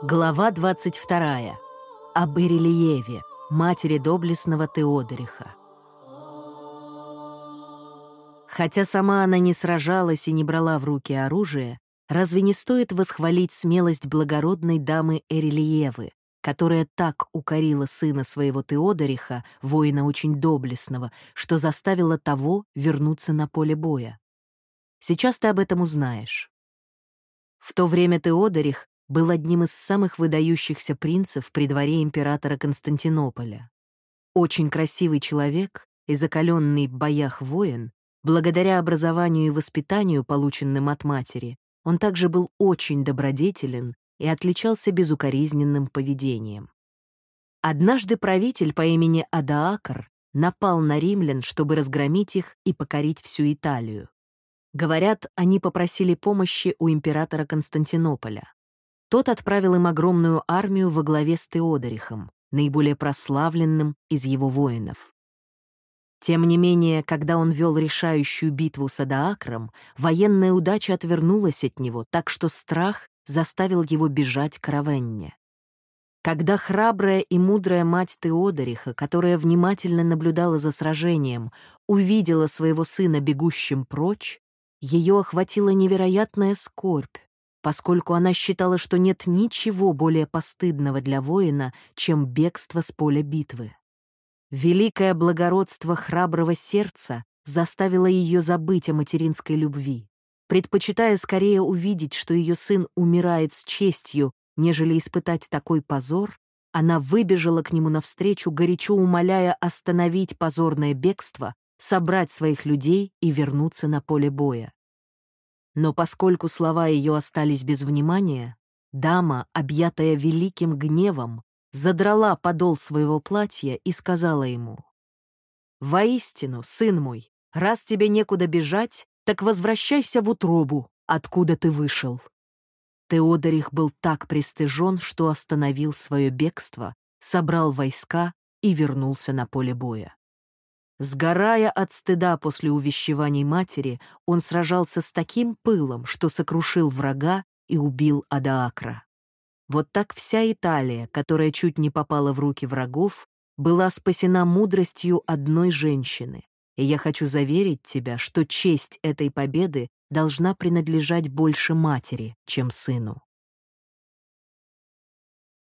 Глава 22. Об Ирелиеве, матери доблестного Теодориха. Хотя сама она не сражалась и не брала в руки оружие, разве не стоит восхвалить смелость благородной дамы Эрелиевы, которая так укорила сына своего Теодориха, воина очень доблестного, что заставила того вернуться на поле боя? Сейчас ты об этом узнаешь. В то время Теодорих был одним из самых выдающихся принцев при дворе императора Константинополя. Очень красивый человек и закаленный в боях воин, благодаря образованию и воспитанию, полученным от матери, он также был очень добродетелен и отличался безукоризненным поведением. Однажды правитель по имени Адаакр напал на римлян, чтобы разгромить их и покорить всю Италию. Говорят, они попросили помощи у императора Константинополя. Тот отправил им огромную армию во главе с Теодорихом, наиболее прославленным из его воинов. Тем не менее, когда он вел решающую битву с Адаакром, военная удача отвернулась от него, так что страх заставил его бежать к Равенне. Когда храбрая и мудрая мать Теодориха, которая внимательно наблюдала за сражением, увидела своего сына бегущим прочь, ее охватила невероятная скорбь поскольку она считала, что нет ничего более постыдного для воина, чем бегство с поля битвы. Великое благородство храброго сердца заставило ее забыть о материнской любви, предпочитая скорее увидеть, что ее сын умирает с честью, нежели испытать такой позор, она выбежала к нему навстречу, горячо умоляя остановить позорное бегство, собрать своих людей и вернуться на поле боя. Но поскольку слова ее остались без внимания, дама, объятая великим гневом, задрала подол своего платья и сказала ему, «Воистину, сын мой, раз тебе некуда бежать, так возвращайся в утробу, откуда ты вышел». Теодорих был так пристыжен, что остановил свое бегство, собрал войска и вернулся на поле боя. Сгорая от стыда после увещеваний матери, он сражался с таким пылом, что сокрушил врага и убил Адаакра. Вот так вся Италия, которая чуть не попала в руки врагов, была спасена мудростью одной женщины. И я хочу заверить тебя, что честь этой победы должна принадлежать больше матери, чем сыну.